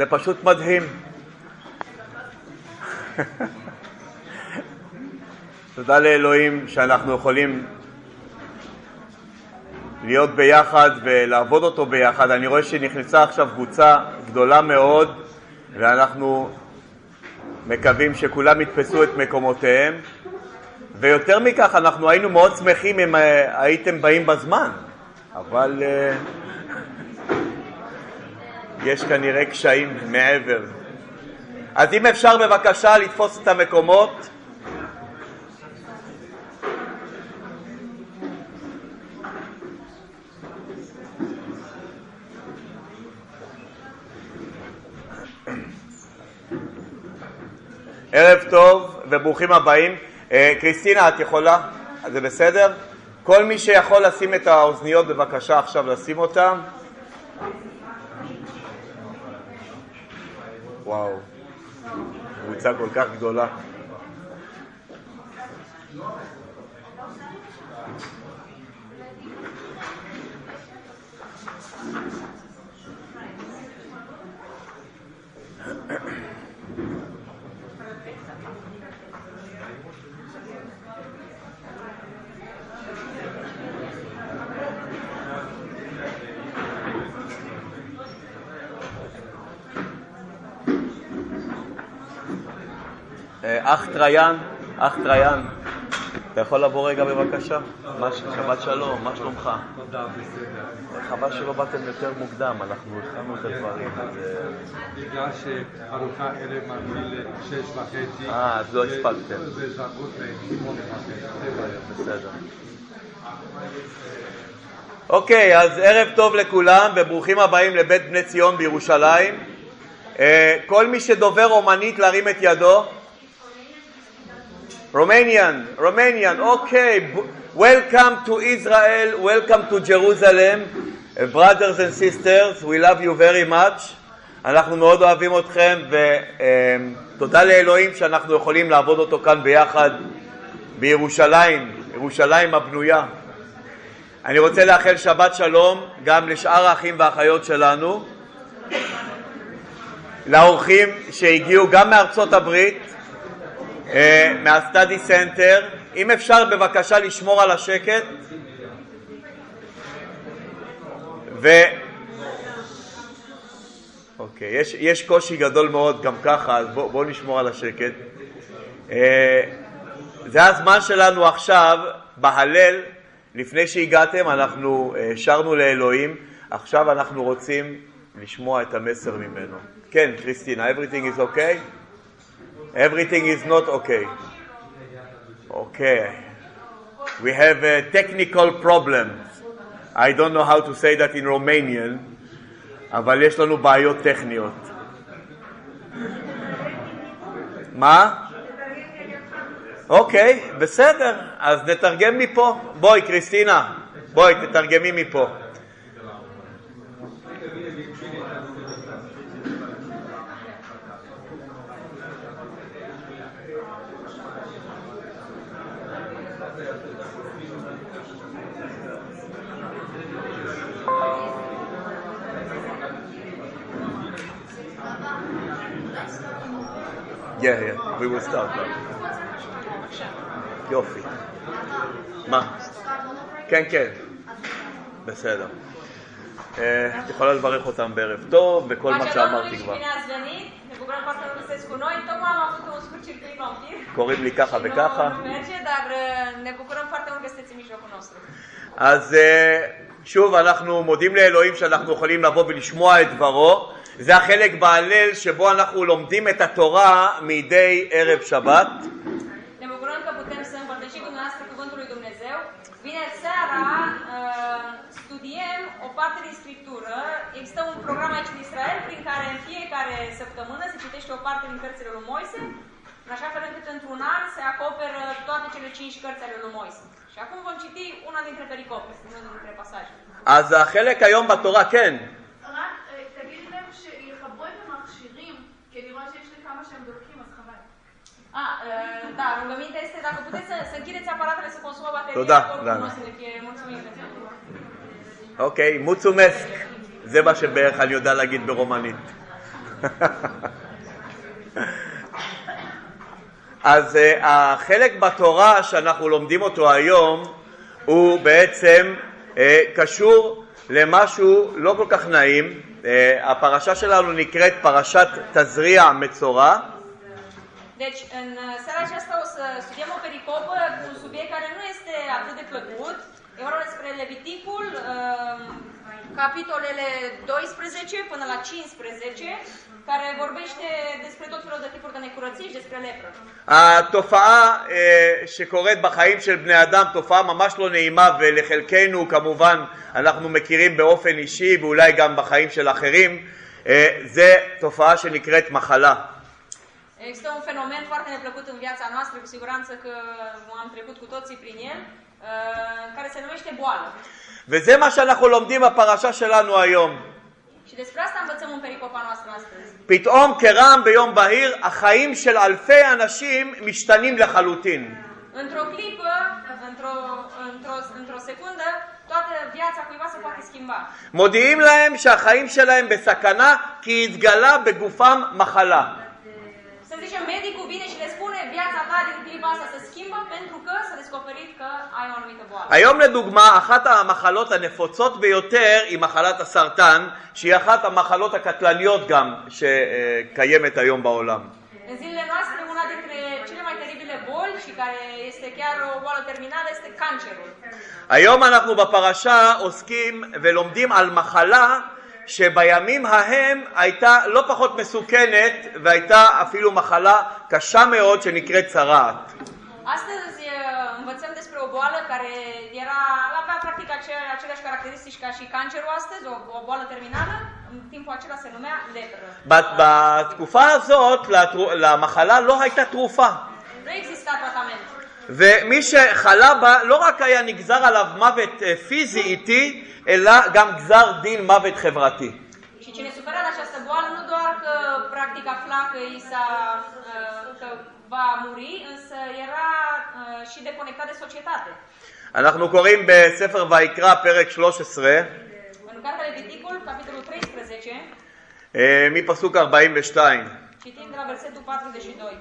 זה פשוט מדהים. תודה לאלוהים שאנחנו יכולים להיות ביחד ולעבוד אותו ביחד. אני רואה שנכנסה עכשיו קבוצה גדולה מאוד ואנחנו מקווים שכולם יתפסו את מקומותיהם ויותר מכך, אנחנו היינו מאוד שמחים אם אה, הייתם באים בזמן, אבל uh, יש כנראה קשיים מעבר. אז אם אפשר בבקשה לתפוס את המקומות ערב טוב וברוכים הבאים. אה, קריסטינה, את יכולה? זה בסדר? כל מי שיכול לשים את האוזניות בבקשה עכשיו לשים אותן. וואו, קבוצה כל כך גדולה. אה, אח טריין, אח טריין, אתה יכול לבוא רגע בבקשה? שבת שלום, מה שלומך? תודה, בסדר. חבל שלא באתם יותר מוקדם, אנחנו הכנו את הדברים. אה, בגלל שארוחה ערב מתחיל שש וחצי. אה, אז לא הספקתם. זה זרקות לשמונה וחצי. בסדר. אוקיי, אז ערב טוב לכולם וברוכים הבאים לבית בני ציון בירושלים. אה, כל מי שדובר אומנית להרים את ידו. Romanian, Romanian, okay. Welcome to Israel, welcome to Jerusalem. Uh, brothers and sisters, we love you very much. אנחנו מאוד אוהבים אתכם ותודה לאלוהים שאנחנו יכולים לעבוד אותו כאן ביחד בירושלים, ירושלים הבנויה. אני רוצה לאחל שבת שלום גם לשאר האחים והאחיות שלנו, לאורחים שהגיעו גם מארצות הברית מה Study Center. אם אפשר בבקשה לשמור על השקט. ו... אוקיי, יש, יש קושי גדול מאוד גם ככה, אז בואו בוא נשמור על השקט. אה, זה הזמן שלנו עכשיו בהלל, לפני שהגעתם אנחנו אה, שרנו לאלוהים, עכשיו אנחנו רוצים לשמוע את המסר ממנו. כן, קריסטינה, everything is okay? Everything is not okay. Okay. We have a technical problem. I don't know how to say that in Romanian, אבל יש לנו בעיות טכניות. מה? אוקיי, בסדר, אז נתרגם מפה. בואי, קריסטינה, בואי, תתרגמי מפה. Yeah, yeah, we will start now. יופי. מה? כן, כן. בסדר. את יכולה לברך אותם בערב טוב, וכל מה שאמרתי כבר. קוראים לי ככה וככה. אז שוב, אנחנו מודים לאלוהים שאנחנו יכולים לבוא ולשמוע את דברו. זה החלק בהלל שבו אנחנו lomdim את התורה מדי ערב שבת. Ne bucurăm că putem să împărtășim cu noastră cuvântul lui Dumnezeu. Vineri seara uh, studiem o parte din Scriptură. Există un program aici în Israel prin care în fiecare săptămână se citește o parte din cărțile lui Moise, în așa fel încât într-un an se acoperă toate cele cinci cărți ale lui Moise. Și acum vom citi una dintre pericope, una dintre pasaje. אז החלק היום בתורה, כן. Ah, uh, da, rugămintea este dacă puteți să, să închideți aparatele să consumă bateria, Da, da. frumos să ne fie mulțumim אוקיי, מוצומסק. זה מה שבערך אני יודע להגיד ברומנית. אז החלק בתורה שאנחנו לומדים אותו היום הוא בעצם קשור למשהו לא כל כך נעים. הפרשה שלנו נקראת פרשת תזריע מצורע. Deci, în uh, seara aceasta o să studiem o pericopă cu un subiect care nu este atât de plăcut. E vorba despre Leviticul, uh, capitolele 12 până la 15, care vorbește despre tot felul de tipuri de necurății și despre lepră. התופעה אה, שקורית בחיים של בני אדם, תופעה ממש לא נעימה ולחלקנו כמובן אנחנו מכירים באופן אישי ואולי גם בחיים של אחרים, אה, זה תופעה שנקראת מחלה. Există un fenomen foarte neplăcut în viața noastră, cu siguranță că am trecut cu toții prin el, uh, care se numește boală. וזה מה שאנחנו לומדים בפרשה שלנו היום. Și despre asta învățăm în pericopa noastră astăzi. פתאום כרעם ביום בהיר החיים של אלפי אנשים משתנים לחלוטין. Într-o clipă, într-o, într-o, într-o secundă, toată viața cuiva se poate schimba. מודיעים להם שהחיים שלהם בסכנה כי התגלה בגופם מחלה. Să zicem, medicul vine și le spune viața ta din clipa asta se schimbă pentru că s-a descoperit că ai o anumită boală. היום לדוגמה, אחת המחלות הנפוצות ביותר היא מחלת הסרטן, שהיא אחת המחלות הקטלניות גם שקיימת היום בעולם. În zilele noastre, una dintre cele mai teribile boli și care este chiar o boală terminală este cancerul. היום אנחנו בפרשה עוסקים ולומדים על מחלה שבימים ההם הייתה לא פחות מסוכנת והייתה אפילו מחלה קשה מאוד שנקראת צרעת. Astăzi uh, învățăm despre o boală care era, avea practic ace- aceleași caracteristici ca și cancerul astăzi, o, o boală terminală, în timpul acela se numea lepră. בת- בתקופה הזאת למחלה לא הייתה תרופה. Nu exista tratament. ומי שחלה בה לא רק היה נגזר עליו מוות אה, פיזי איטי, אלא גם גזר דין מוות חברתי. Și cine suferea de această boală nu doar că practic afla că, i s-a, uh, că va muri, însă era uh, și deconectat de societate. אנחנו קוראים בספר ויקרא, פרק 13, În cartea Leviticul, capitolul 13, אה, מפסוק 42. citim de la versetul 42.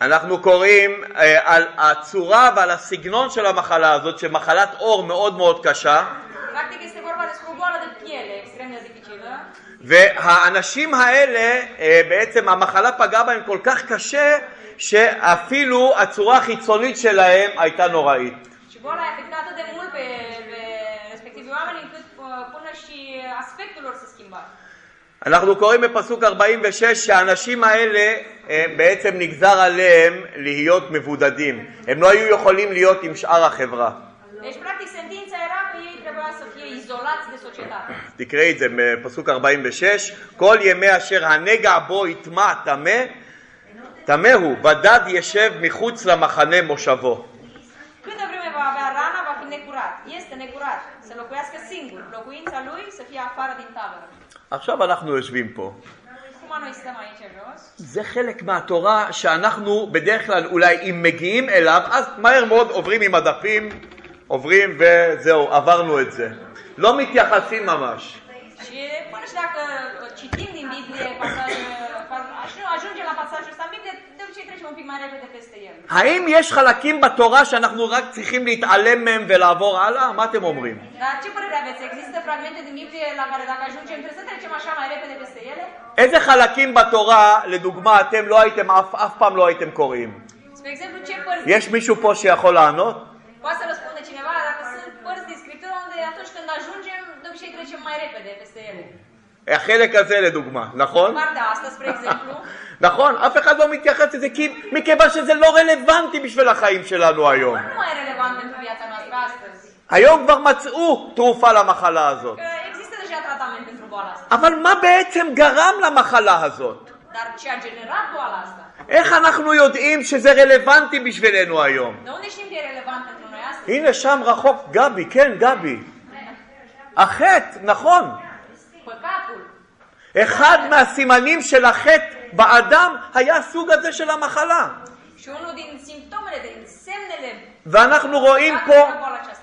אנחנו קוראים אה, על הצורה ועל הסגנון של המחלה הזאת, שמחלת אור מאוד מאוד קשה. והאנשים האלה, אה, בעצם המחלה פגעה בהם כל כך קשה, שאפילו הצורה החיצונית שלהם הייתה נוראית. שבו אנחנו קוראים בפסוק 46 שהאנשים האלה אה, בעצם נגזר עליהם להיות מבודדים, הם לא היו יכולים להיות עם שאר החברה. תקראי את זה בפסוק 46, כל ימי אשר הנגע בו יטמע טמא, טמא הוא, בדד ישב מחוץ למחנה מושבו. נגורת, יסטה נגורת, סלוקויאסקה סינגול, לוקווין צלוי, סופיה עפרה דין טאבר. עכשיו אנחנו יושבים פה. זה חלק מהתורה שאנחנו בדרך כלל אולי אם מגיעים אליו, אז מהר מאוד עוברים עם הדפים, עוברים וזהו, עברנו את זה. לא מתייחסים ממש. האם יש חלקים בתורה שאנחנו רק צריכים להתעלם מהם ולעבור הלאה? מה אתם אומרים? איזה חלקים בתורה, לדוגמה, אתם לא הייתם, אף, אף פעם לא הייתם קוראים? יש מישהו פה שיכול לענות? Poate să cineva dacă sunt părți din Scriptură unde atunci când ajungem, de obicei trecem mai repede peste ele. החלק הזה לדוגמה, נכון? נכון, אף אחד לא מתייחס לזה כי, מכיוון שזה לא רלוונטי בשביל החיים שלנו היום. היום כבר מצאו תרופה למחלה הזאת. Asta. אבל מה בעצם גרם למחלה הזאת? איך אנחנו יודעים שזה רלוונטי בשבילנו היום? Noi astăzi? הנה שם רחוק גבי, כן גבי. החטא, נכון. אחד מהסימנים של החטא באדם היה הסוג הזה של המחלה. ואנחנו רואים פה,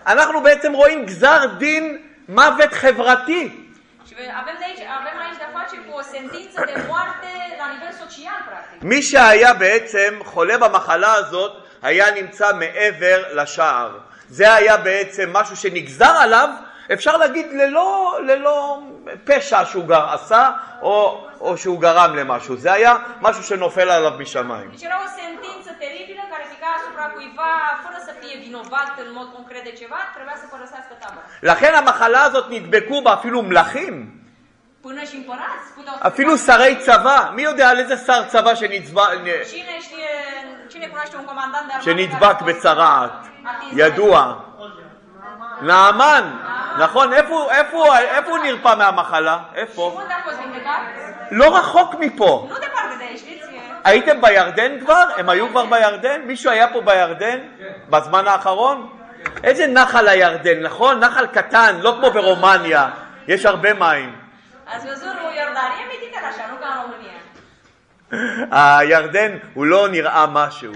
אנחנו בעצם רואים גזר דין מוות חברתי. Și avem, de aici, avem aici de-a face cu o sentință de moarte la nivel social, practic. מי שהיה בעצם חולה במחלה הזאת היה נמצא מעבר לשער. זה היה בעצם משהו שנגזר עליו, אפשר להגיד ללא, ללא פשע שהוא עשה או, או שהוא גרם למשהו. זה היה משהו שנופל עליו משמיים. Deci era o sentință teribilă care pica asupra cuiva fără să fie vinovat în mod concret de ceva, trebuia să părăsească tabăra. לכן המחלה הזאת נדבקו בה אפילו מלכים, אפילו שרי צבא. מי יודע על איזה שר צבא שנצבע, Cine știe, cine cunoaște un comandant de armată שנדבק בצרעת? ידוע. נעמן, נכון? איפה, הוא נרפא מהמחלה? איפה? לא רחוק מפה. Știți? הייתם בירדן כבר? הם היו כבר בירדן? מישהו היה פה בירדן בזמן האחרון? איזה נחל הירדן, נכון? נחל קטן, לא כמו ברומניה, יש הרבה מים. Mititel așa, nu ca în România. הירדן הוא לא נראה משהו.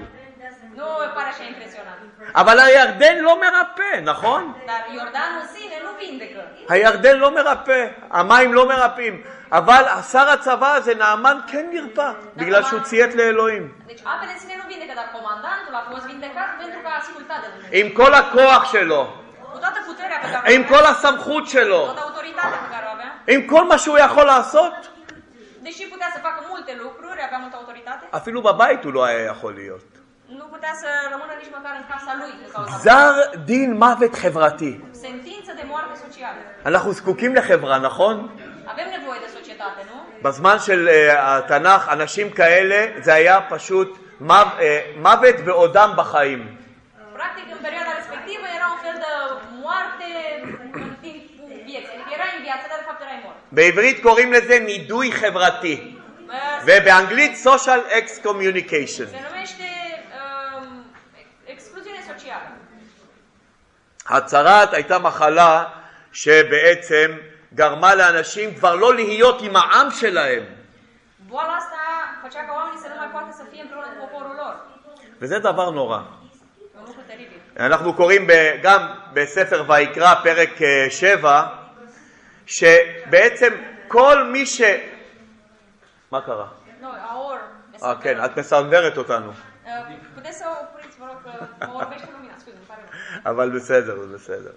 אבל הירדן לא מרפא, נכון? הירדן לא מרפא, המים לא מרפאים, אבל שר הצבא הזה, נעמן, כן נרפא, בגלל שהוא ציית לאלוהים. עם כל הכוח שלו, עם כל הסמכות שלו, עם כל מה שהוא יכול לעשות, deși putea să facă multe lucruri, avea multă autoritate, אפילו בבית הוא לא היה יכול להיות. Nu putea să rămână nici măcar în casa lui din cauza גזר דין מוות חברתי. sentință de moarte socială. אנחנו זקוקים לחברה, נכון? Avem nevoie de societate, nu? בזמן של אה, התנ"ך, אנשים כאלה, זה היה פשוט מו- אה, מוות בעודם בחיים. Practic, în perioada respectivă era un fel de moarte în timpul vieții. Adică erai în viață, dar de fapt erai mort. בעברית קוראים לזה נידוי חברתי, Uh, ובאנגלית social excommunication. Se numește הצהרת הייתה מחלה שבעצם גרמה לאנשים כבר לא להיות עם העם שלהם. וזה דבר נורא. E. אנחנו קוראים גם בספר ויקרא, פרק אה, 7, שבעצם כל מי ש... מה קרה? Nu, aor. אה, כן, את מסנוורת אותנו. אבל בסדר, זה בסדר.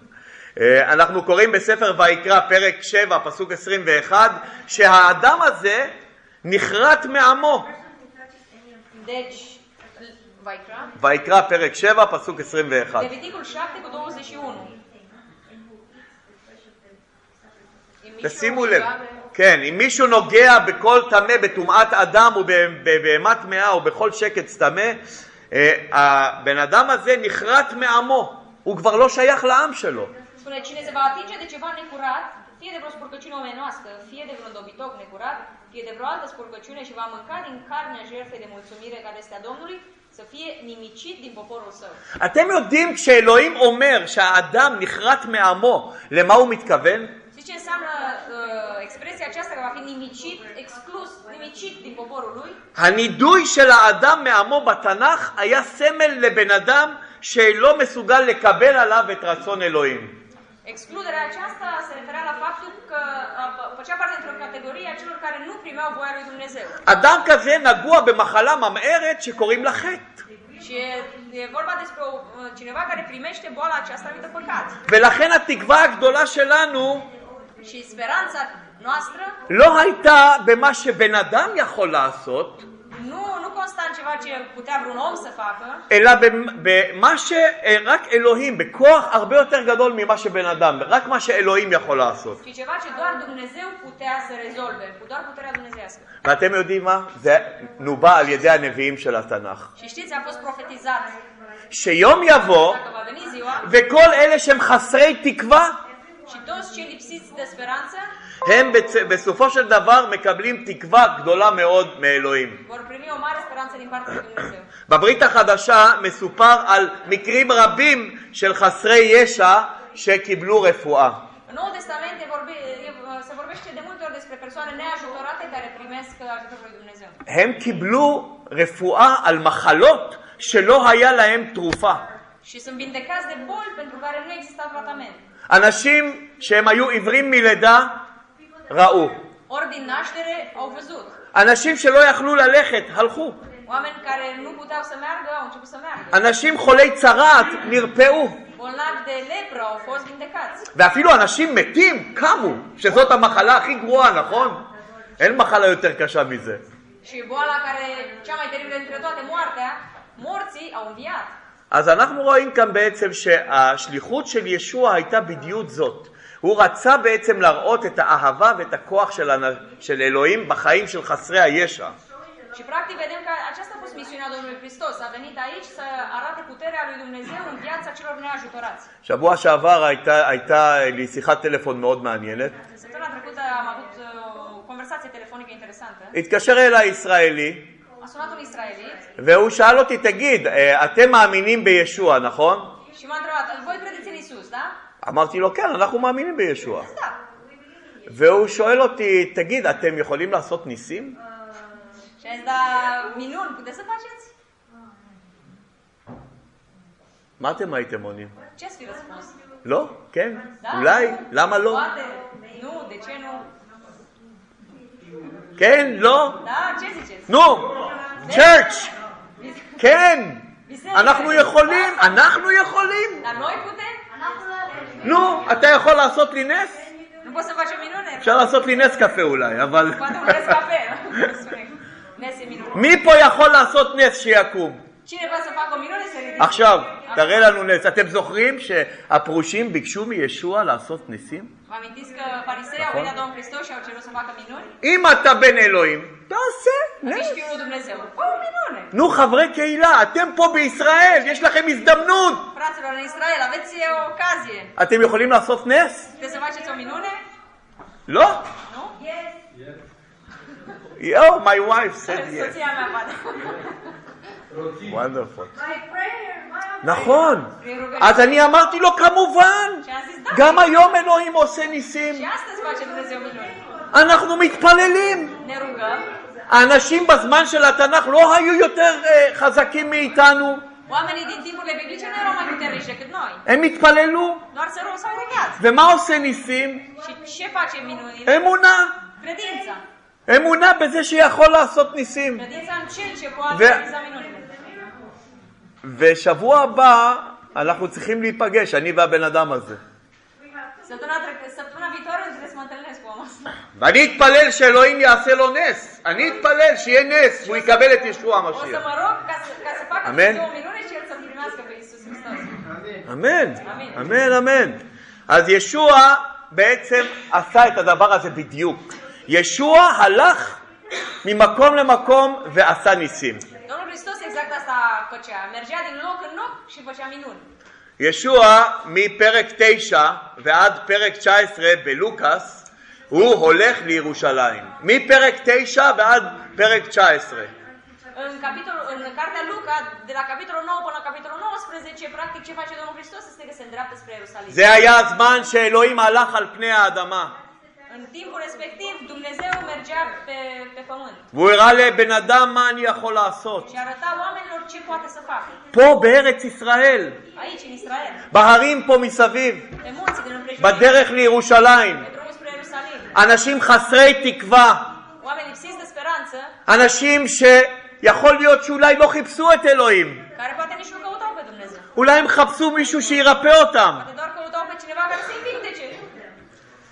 אה, אנחנו קוראים בספר ויקרא, פרק 7, פסוק 21, שהאדם הזה נחרט מעמו. ויקרא, פרק 7, פסוק 21. Leviticul 7 cu 21. אם מישהו תשימו לב, כן, אם מישהו נוגע בכל טמא, בטומאת אדם ובבהמת טמאה או בכל שקץ טמא, אה, הבן אדם הזה נחרט מעמו, הוא כבר לא שייך לעם שלו. אתם יודעים כשאלוהים אומר שהאדם נחרט מעמו, למה הוא מתכוון? Ce înseamnă uh, expresia aceasta că va fi nimicit, exclus, nimicit din poporul lui? הנידוי של האדם מעמו בתנ"ך היה סמל לבן אדם שלא מסוגל לקבל עליו את רצון אלוהים. Excluderea aceasta se referea la faptul că uh, făcea parte dintr-o categorie a celor care nu primeau voia lui Dumnezeu. אדם כזה נגוע במחלה ממארת שקוראים לה חטא. Și e, e vorba despre o, uh, cineva care primește boala aceasta numită păcat. ולכן התקווה הגדולה שלנו Și speranța noastră לא הייתה במה שבן אדם יכול לעשות, nu, nu consta în ceva ce putea vreun om să facă, אלא במ- במה שרק אלוהים, בכוח הרבה יותר גדול ממה שבן אדם, רק מה שאלוהים יכול לעשות. ci ceva ce doar Dumnezeu putea să rezolve, cu doar puterea dumnezeiască. ואתם יודעים מה? זה נובע על ידי הנביאים של התנ"ך. Și știți, a fost profetizat שיום יבוא dacă va veni ziua וכל אלה שהם חסרי תקווה, הם בצ- בסופו של דבר מקבלים תקווה גדולה מאוד מאלוהים. בברית החדשה מסופר על מקרים רבים של חסרי ישע שקיבלו רפואה. În Noul Testament e vorbi, e, se vorbește de multe ori despre persoane neajutorate care primesc ajutorul lui Dumnezeu. הם קיבלו רפואה על מחלות שלא היה להם תרופה. Și sunt vindecați de boli pentru care nu exista tratament. אנשים שהם היו עיוורים מלידה, ראו. Ori din naștere au văzut. אנשים שלא יכלו ללכת, הלכו. Oameni care nu puteau să meargă au început să meargă. אנשים חולי צרעת נרפאו. Bolnavi de lepră au fost vindecați. ואפילו אנשים מתים קמו, שזאת המחלה הכי גרועה, נכון? אין מחלה יותר קשה מזה. Și boala care e cea mai teribilă dintre toate, moartea, morții au înviat. אז אנחנו רואים כאן בעצם שהשליחות של ישוע הייתה בדיוק זאת. הוא רצה בעצם להראות את האהבה ואת הכוח של, הנ... של אלוהים בחיים של חסרי הישע. שבוע שעבר הייתה, הייתה לי שיחת טלפון מאוד מעניינת. התקשר אליי ישראלי. והוא שאל אותי, תגיד, אה, אתם מאמינים בישוע, נכון? da? אמרתי לו, כן, אנחנו מאמינים בישוע. והוא שואל אותי, תגיד, אתם יכולים לעשות ניסים? Faceți? מה אתם הייתם עונים? לא? כן? אולי? למה לא? כן? לא? Da, ce ziceți? נו! צ'רץ'! כן! אנחנו יכולים, אנחנו יכולים! Dar noi putem? נו, אתה יכול לעשות לי נס? אפשר לעשות לי נס קפה אולי, אבל... מי פה יכול לעשות נס שיקום? Cine poate să facă o minune să ridice? עכשיו, תראה לנו נס. אתם זוכרים שהפרושים ביקשו מישוע לעשות ניסים? Vă amintiți că farisei au נכון. venit la Domnul Hristos și au cerut să facă minuni? אם אתה בן אלוהים, תעשה נס. נו, חברי קהילה, אתם פה בישראל, יש לכם הזדמנות. Fraților, în Israel aveți o ocazie. אתם יכולים לעשות נס? לא? Nu? יואו, my wife said yes. נכון. אז אני אמרתי לו, כמובן, גם היום אלוהים עושה ניסים. אנחנו מתפללים. האנשים בזמן של התנ״ך לא היו יותר אה, חזקים מאיתנו. הם התפללו. ומה עושה ניסים? אמונה. אמונה בזה שיכול לעשות ניסים. ושבוע הבא אנחנו צריכים להיפגש, אני והבן אדם הזה. ואני אתפלל שאלוהים יעשה לו נס. אני אתפלל שיהיה נס, והוא יקבל את ישוע המשיח. Hristos. אמן, אמן. אמן, אמן. אז ישוע בעצם עשה את הדבר הזה בדיוק. ישוע הלך ממקום למקום ועשה ניסים. Domnul Hristos exact asta făcea. Mergea din loc în loc și făcea minuni. ישוע מפרק 9 ועד פרק 19 בלוקאס הוא הולך לירושלים. מפרק 9 ועד פרק 19. În, capitolul, în cartea Luca, de la capitolul 9 până la capitolul 19, practic ce face Domnul Hristos este că se îndreaptă spre Ierusalim. זה היה הזמן שאלוהים הלך על פני האדמה. În timpul respectiv, Dumnezeu mergea pe, pe pământ והוא הראה לבן אדם מה אני יכול לעשות. și arăta oamenilor ce poate să facă. פה בארץ ישראל, Aici, în Israel, בהרים פה מסביב, pe munții din împrejurime, בדרך לירושלים, pe drumul spre Ierusalim. אנשים חסרי תקווה, Oameni lipsiți de speranță, אנשים שיכול להיות שאולי לא חיפשו את אלוהים, care poate nici nu căutau pe Dumnezeu. אולי הם חפשו מישהו שירפא אותם, Poate doar căutau pe cineva care să-i vindece.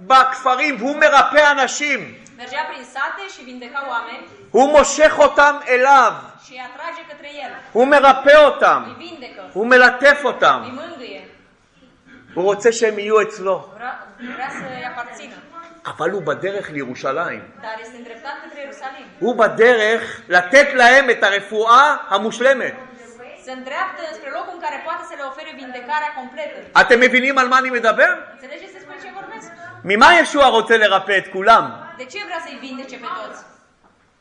בכפרים והוא מרפא אנשים. הוא מושך אותם אליו. הוא מרפא אותם. הוא מלטף אותם. הוא רוצה שהם יהיו אצלו. אבל הוא בדרך לירושלים. הוא בדרך לתת להם את הרפואה המושלמת. Se îndreaptă spre locul în care poate să le ofere vindecarea completă. אתם מבינים על מה אני מדבר? Înțelegeți despre ce vorbesc? ממה ישוע רוצה לרפא את כולם? De ce vrea să-i vindece pe toți?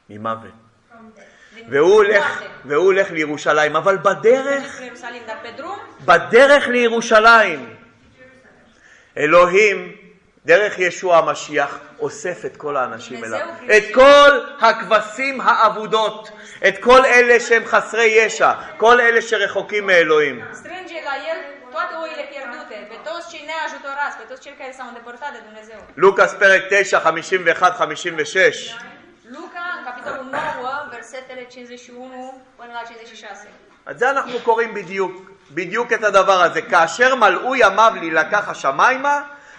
ממוות. Din והוא הולך, moarte. והוא הולך לירושלים, אבל בדרך, Spre Ierusalim, dar pe drum, בדרך לירושלים, אלוהים, דרך ישוע המשיח, אוסף את כל האנשים אליו. את כל הכבשים האבודות, את כל אלה שהם חסרי ישע, כל אלה שרחוקים מאלוהים. לוקאס פרק 9, 51-56. Luca, în capitolul 9, versetele 51 până la 56. את זה אנחנו קוראים בדיוק, בדיוק את הדבר הזה. כאשר מלאו ימיו להילקח השמיימה,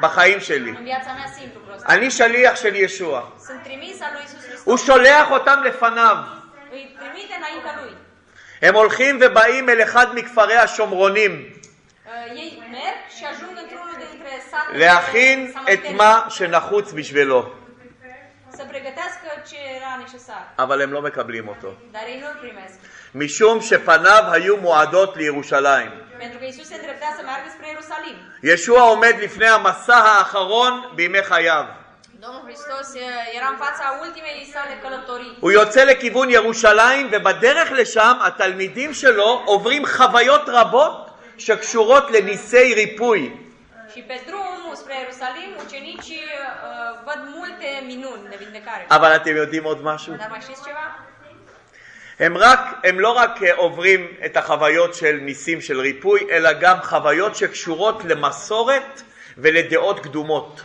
בחיים שלי. אני שליח של ישוע. הוא שולח אותם לפניו. הם הולכים ובאים אל אחד מכפרי השומרונים. להכין את מה שנחוץ בשבילו. אבל הם לא מקבלים אותו. משום שפניו היו מועדות לירושלים. Pentru că Iisus se îndreptea să meargă spre Ierusalim. ישוע עומד לפני המסע האחרון בימי חייו. Domnul Hristos uh, era în fața ultimei sale călătorii. הוא יוצא לכיוון ירושלים ובדרך לשם התלמידים שלו עוברים חוויות רבות שקשורות לניסי ריפוי. Și pe drum spre Ierusalim, ucenicii uh, văd multe minuni de vindecare. אבל אתם יודעים עוד משהו? Dar mai știți ceva? הם, רק, הם לא רק אה, עוברים את החוויות של ניסים של ריפוי, אלא גם חוויות שקשורות למסורת ולדעות קדומות.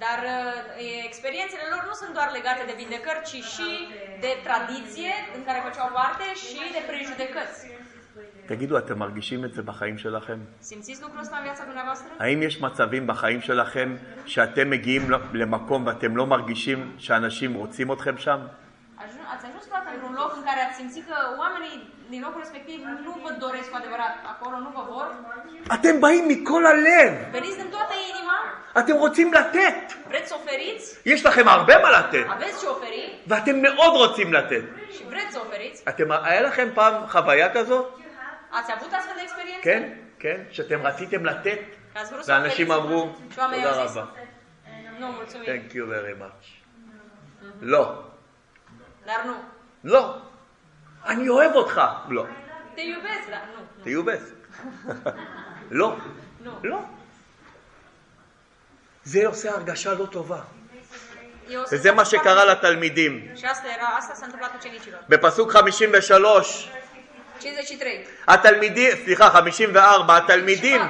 Dar uh, experiențele lor nu sunt doar legate de vindecări, ci și de tradiție în care făceau parte și de prejudecăți. תגידו, אתם מרגישים את זה בחיים שלכם? האם יש מצבים בחיים שלכם שאתם מגיעים למקום ואתם לא מרגישים שאנשים רוצים אתכם שם? Ați ajuns vreodată într-un loc în care ați simțit că oamenii din locul respectiv nu vă doresc cu adevărat acolo, nu vă vor? אתם באים מכל הלב, Veniți din toată inima? אתם רוצים לתת. Vreți să oferiți? יש לכם הרבה מה לתת, Aveți ce oferi ואתם מאוד רוצים לתת. și vreți să oferiți? אתם, היה לכם פעם חוויה כזאת? Ați avut astfel de experiență? כן, כן, שאתם רציתם לתת, ואנשים? אמרו, תודה רבה. Thank you very much. לא, Nu. לא. אני אוהב אותך. לא. Te iubesc, dar nu. nu. תהיו בס. לא. לא. זה עושה הרגשה לא טובה. וזה מה שקרה לתלמידים. בפסוק 53, 53. התלמידים, סליחה, 54, התלמידים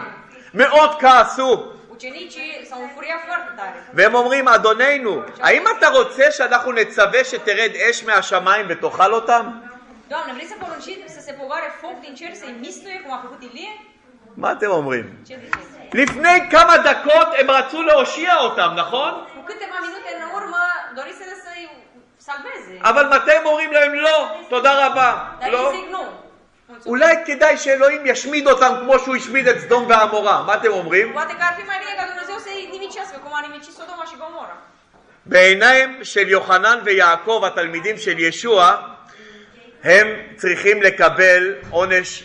מאוד כעסו, Ucenicii s-au înfuriat foarte tare. והם אומרים, אדוננו, האם אתה רוצה שאנחנו נצווה שתרד אש מהשמיים ותאכל אותם? Doamne, vrei să poruncim să se pogoare foc din cer să-i mistuie, cum a făcut Ilie? מה אתם אומרים? לפני כמה דקות הם רצו להושיע אותם, נכון? אבל מתי הם אומרים lהם לא? תודה רבה. לא? אולי כדאי שאלוהים ישמיד אותם כמו שהוא השמיד את סדום ועמורה. מה אתם אומרים? בעיניים של יוחנן ויעקב, התלמידים של ישוע, הם צריכים לקבל עונש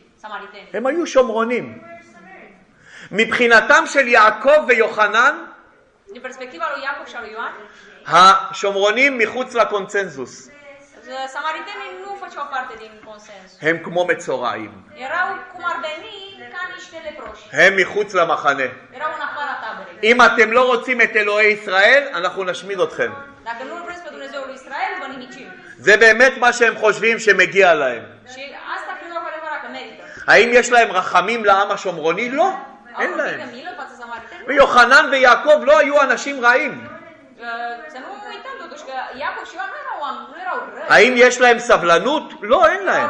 הם היו שומרונים. מבחינתם של יעקב ויוחנן, השומרונים מחוץ לקונצנזוס. הם כמו מצורעים. הם מחוץ למחנה. אם אתם לא רוצים את אלוהי ישראל, אנחנו נשמיד אתכם. זה באמת מה שהם חושבים שמגיע להם. האם יש להם רחמים לעם השומרוני? לא, אין להם. samaritenilor. ויוחנן ויעקב לא היו אנשים רעים. Nu erau răi. האם יש להם סבלנות? לא, אין להם.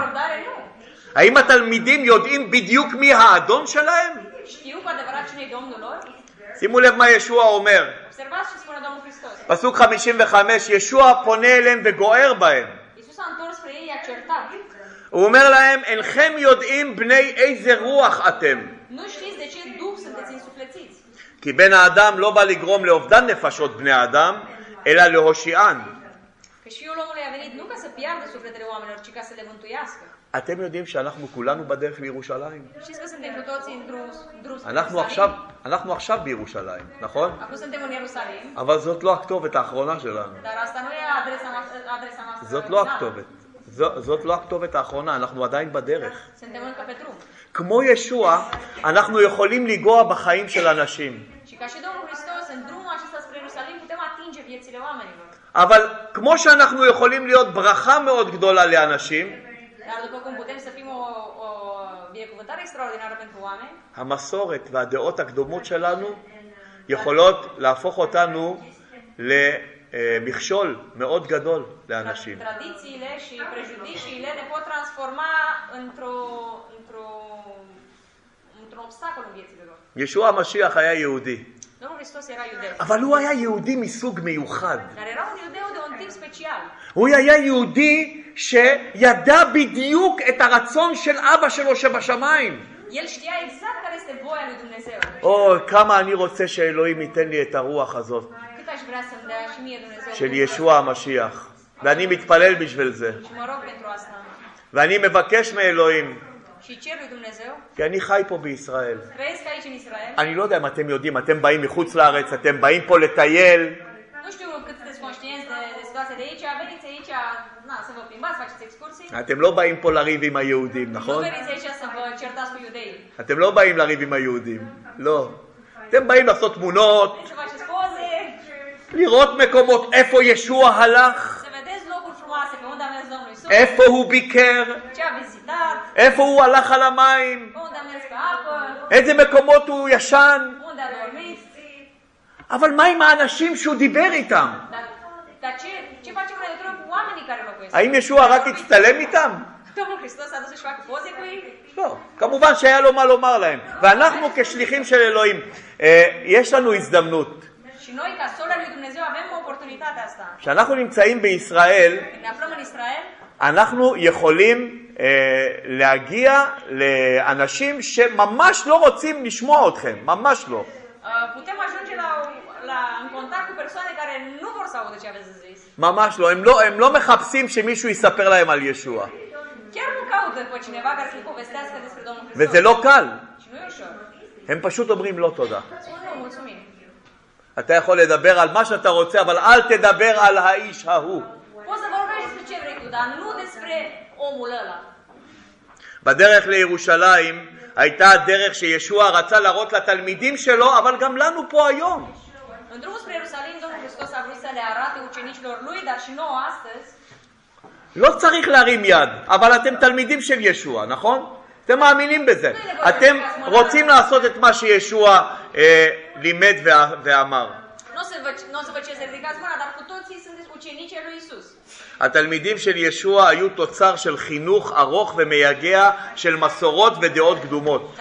האם התלמידים יודעים בדיוק מי האדון שלהם? שימו לב מה ישוע אומר. פסוק 55, ישוע פונה אליהם וגוער בהם. הוא אומר להם, אינכם יודעים בני איזה רוח אתם. כי בן האדם לא בא לגרום לאובדן נפשות בני האדם, אלא להושיען. אתם יודעים שאנחנו כולנו בדרך לירושלים? אנחנו עכשיו, אנחנו עכשיו בירושלים, נכון? אבל זאת לא הכתובת האחרונה שלנו. זאת לא הכתובת. זאת לא הכתובת האחרונה, אנחנו עדיין בדרך. כמו ישוע, אנחנו יכולים לנגוע בחיים של אנשים. אבל כמו שאנחנו יכולים להיות ברכה מאוד גדולה לאנשים, המסורת והדעות הקדומות שלנו יכולות להפוך אותנו למכשול מאוד גדול לאנשים. tradițiile și prejudiciile ne pot transforma într-o, într-o, într-un obstacol în viețile lor. ישוע המשיח היה יהודי, אבל הוא היה יהודי מסוג מיוחד. הוא היה יהודי שידע בדיוק את הרצון של אבא שלו שבשמיים. או, כמה אני רוצה שאלוהים ייתן לי את הרוח הזאת של ישוע המשיח. ואני מתפלל בשביל זה. ואני מבקש מאלוהים, כי אני חי פה בישראל. אני לא יודע אם אתם יודעים, אתם באים מחוץ לארץ, אתם באים פה לטייל. אתם לא באים פה לריב עם היהודים, נכון? אתם לא באים לריב עם היהודים, לא. אתם באים לעשות תמונות, Veniți să faceți poze, לראות מקומות, איפה ישוע הלך, איפה הוא ביקר, איפה הוא הלך על המים, איזה מקומות הוא ישן. אבל מה עם האנשים שהוא דיבר איתם? האם ישוע רק הצטלם איתם? לא, כמובן שהיה לו מה לומר להם. ואנחנו כשליחים של אלוהים, אה, יש לנו הזדמנות. Și noi, ca sora lui Dumnezeu, avem oportunitatea asta. כשאנחנו נמצאים בישראל, Când ne aflăm în Israel, אנחנו יכולים אה, להגיע לאנשים שממש לא רוצים לשמוע אתכם, ממש לא. uh, putem ajunge la, la, în contact cu persoane care nu vor să audă ce aveți de zis. ממש לא. הם לא, הם לא מחפשים שמישהו יספר להם על ישוע. Chiar nu caută pe cineva care să-i povestească despre Domnul Hristos. וזה לא קל. Și nu e ușor. הם פשוט אומרים לא תודה. Spun nu, mulțumim. אתה יכול לדבר על מה שאתה רוצה, אבל אל תדבר על האיש ההוא. בדרך לירושלים הייתה הדרך שישוע רצה להראות לתלמידים שלו, אבל גם לנו פה היום. În drumul spre Ierusalim, Domnul Hristos a vrut să le arate ucenicilor lui, dar și nouă astăzi, לא צריך להרים יד, אבל אתם תלמידים של ישוע, נכון? אתם מאמינים בזה. אתם רוצים לעשות את מה שישוע אה, לימד ואמר. התלמידים של ישוע היו תוצר של חינוך ארוך ומייגע של מסורות ודעות קדומות.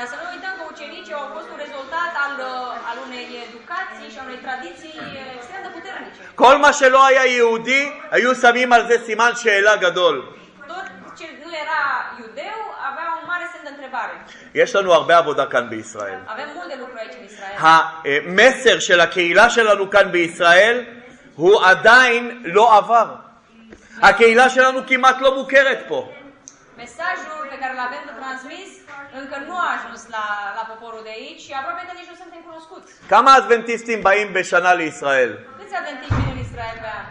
כל מה שלא היה יהודי, היו שמים על זה סימן שאלה גדול. יש לנו הרבה עבודה כאן בישראל. המסר של הקהילה שלנו כאן בישראל הוא עדיין לא עבר. הקהילה שלנו כמעט לא מוכרת פה. Mesajul pe care îl avem de transmis încă nu a ajuns la, la poporul de aici și aproape că nici nu suntem cunoscuți. כמה אדבנטיסטים באים בשנה לישראל? Câți adventiști vin în Israel pe an?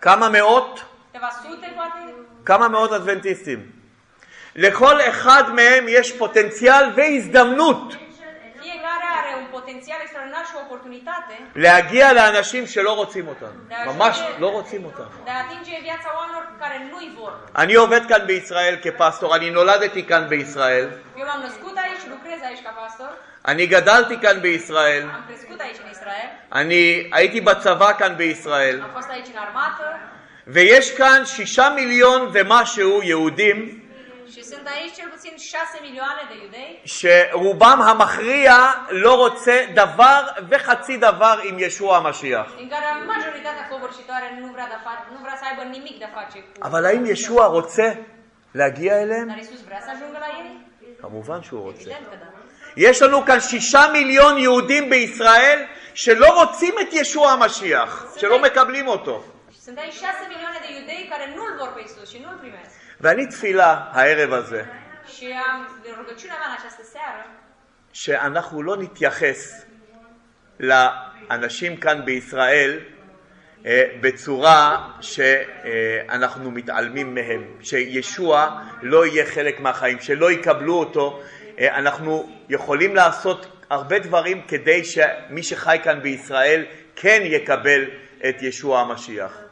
כמה מאות? Câteva sute, poate? כמה מאות אדבנטיסטים. לכל אחד מהם יש פוטנציאל והזדמנות להגיע לאנשים שלא רוצים אותנו, ממש לא רוצים אותנו. אני עובד כאן בישראל כפסטור, אני נולדתי כאן בישראל, אני גדלתי כאן בישראל, אני הייתי בצבא כאן בישראל, ויש כאן שישה מיליון ומשהו יהודים sunt aici cel puțin 6 milioane de iudei שרובם המכריע לא רוצה דבר וחצי דבר עם ישוע המשיח. din care majoritatea covârșitoare nu vrea, de fa- nu vrea să aibă nimic de face cu... אבל האם ישוע רוצה להגיע אליהם? Dar Iisus vrea să ajungă la ei? כמובן שהוא רוצה. Evident că da. יש לנו כאן שישה מיליון יהודים בישראל שלא רוצים את ישוע המשיח, שלא מקבלים אותו. Sunt aici 6 milioane de iudei care nu-L vor pe Iisus și nu-L primesc. ואני תפילה הערב הזה, שאנחנו לא נתייחס לאנשים כאן בישראל אה, בצורה שאנחנו מתעלמים מהם, שישוע לא יהיה חלק מהחיים, שלא יקבלו אותו. אה, אנחנו יכולים לעשות הרבה דברים כדי שמי שחי כאן בישראל כן יקבל את ישוע המשיח.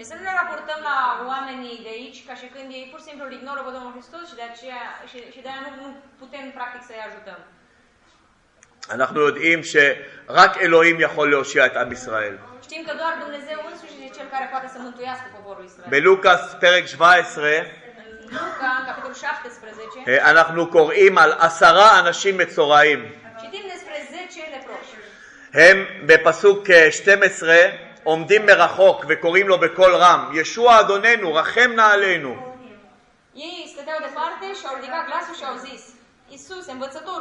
E să raportăm la oamenii de aici ca și când ei pur și simplu îl ignoră pe Domnul Hristos și de aceea și, și de aia nu, nu putem practic să-i ajutăm. אנחנו יודעים שרק אלוהים יכול להושיע את עם ישראל. E. בלוקאס פרק 17 În Luca, în capitolul 17, אה, אנחנו קוראים על עשרה אנשים מצורעים. citim despre 10 leproși. הם בפסוק אה, 12 עומדים מרחוק וקוראים לו בקול רם, ישוע אדוננו, רחם נא עלינו.